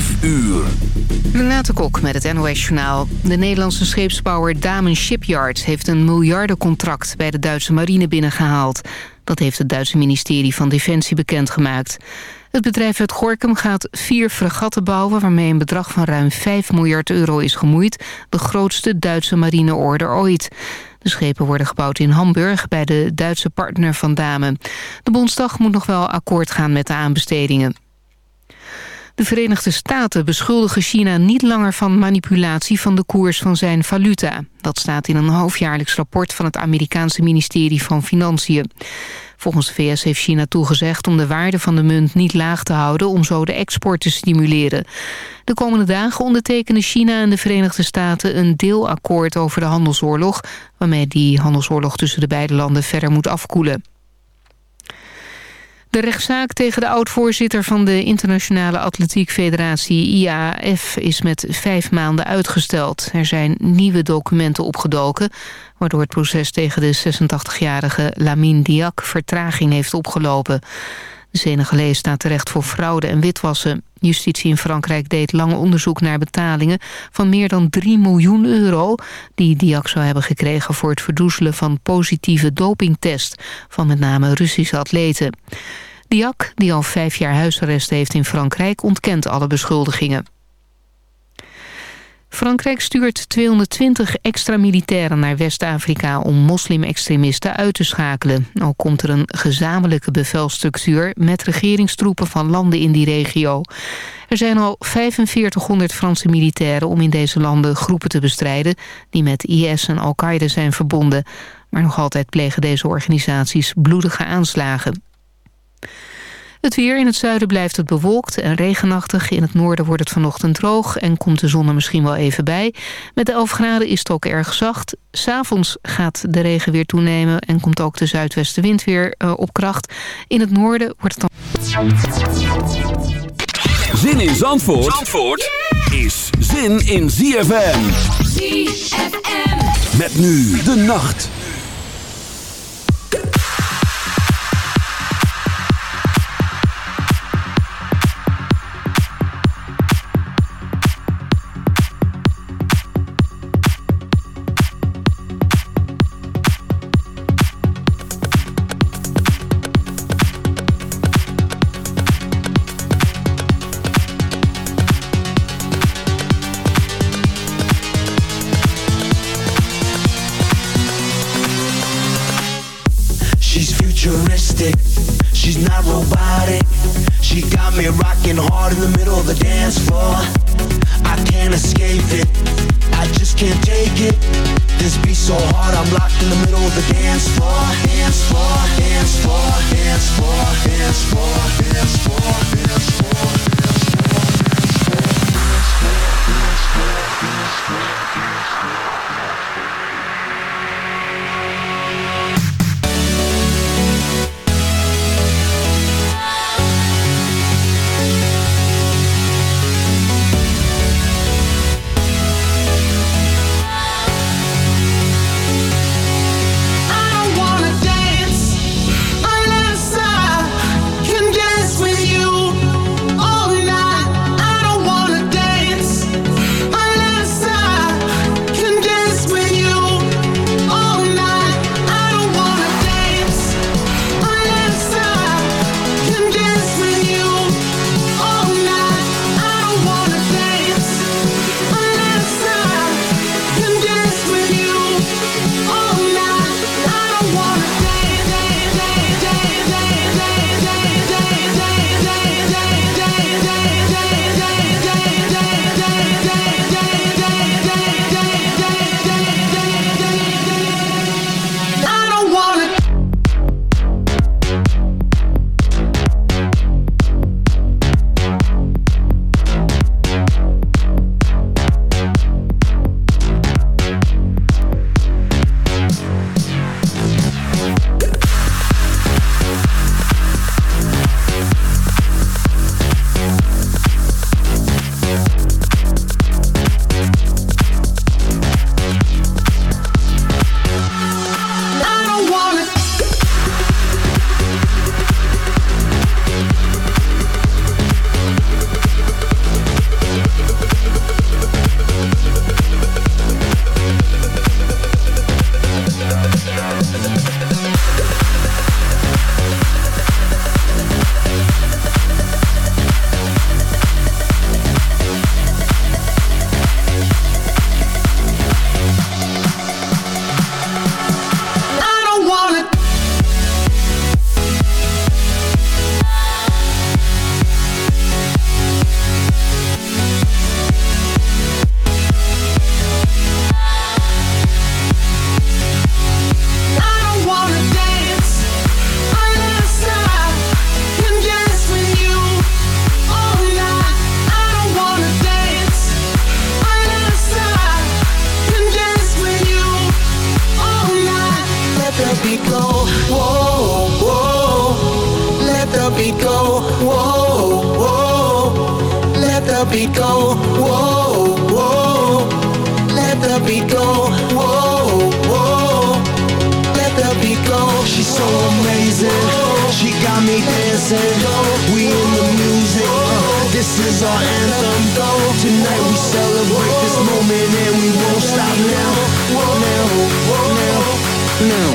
5 uur. Renate Kok met het NOS Journaal. De Nederlandse scheepsbouwer Damen Shipyard... heeft een miljardencontract bij de Duitse marine binnengehaald. Dat heeft het Duitse ministerie van Defensie bekendgemaakt. Het bedrijf uit Gorkum gaat vier fregatten bouwen... waarmee een bedrag van ruim 5 miljard euro is gemoeid. De grootste Duitse marineorder ooit. De schepen worden gebouwd in Hamburg bij de Duitse partner van Damen. De Bondsdag moet nog wel akkoord gaan met de aanbestedingen. De Verenigde Staten beschuldigen China niet langer van manipulatie van de koers van zijn valuta. Dat staat in een halfjaarlijks rapport van het Amerikaanse ministerie van Financiën. Volgens de VS heeft China toegezegd om de waarde van de munt niet laag te houden... om zo de export te stimuleren. De komende dagen ondertekenen China en de Verenigde Staten... een deelakkoord over de handelsoorlog... waarmee die handelsoorlog tussen de beide landen verder moet afkoelen. De rechtszaak tegen de oud-voorzitter van de Internationale Atletiek Federatie IAAF is met vijf maanden uitgesteld. Er zijn nieuwe documenten opgedoken, waardoor het proces tegen de 86-jarige Lamine Diak vertraging heeft opgelopen. De Senegalees staat terecht voor fraude en witwassen. Justitie in Frankrijk deed lang onderzoek naar betalingen van meer dan 3 miljoen euro... die Diak zou hebben gekregen voor het verdoezelen van positieve dopingtest... van met name Russische atleten. Diak, die al vijf jaar huisarrest heeft in Frankrijk, ontkent alle beschuldigingen. Frankrijk stuurt 220 extra militairen naar West-Afrika om moslim-extremisten uit te schakelen. Ook komt er een gezamenlijke bevelstructuur met regeringstroepen van landen in die regio. Er zijn al 4500 Franse militairen om in deze landen groepen te bestrijden die met IS en Al-Qaeda zijn verbonden. Maar nog altijd plegen deze organisaties bloedige aanslagen. Het weer in het zuiden blijft het bewolkt en regenachtig. In het noorden wordt het vanochtend droog en komt de zon er misschien wel even bij. Met de 11 graden is het ook erg zacht. S'avonds gaat de regen weer toenemen en komt ook de zuidwestenwind weer uh, op kracht. In het noorden wordt het dan... Zin in Zandvoort, Zandvoort is zin in ZFM. ZFM. Met nu de nacht. in the middle of the dance floor, dance floor. No.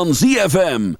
van ZFM.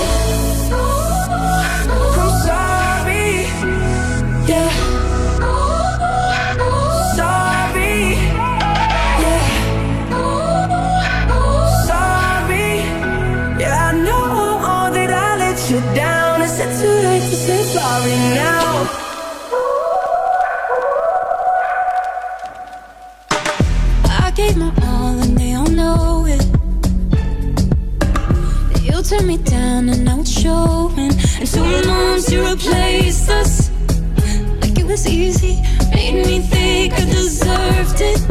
And soon arms you replaced us. Like it was easy. Made me think I deserved it.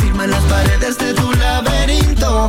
Firma las paredes de tu laberinto.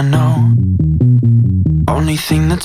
I know. Only thing that's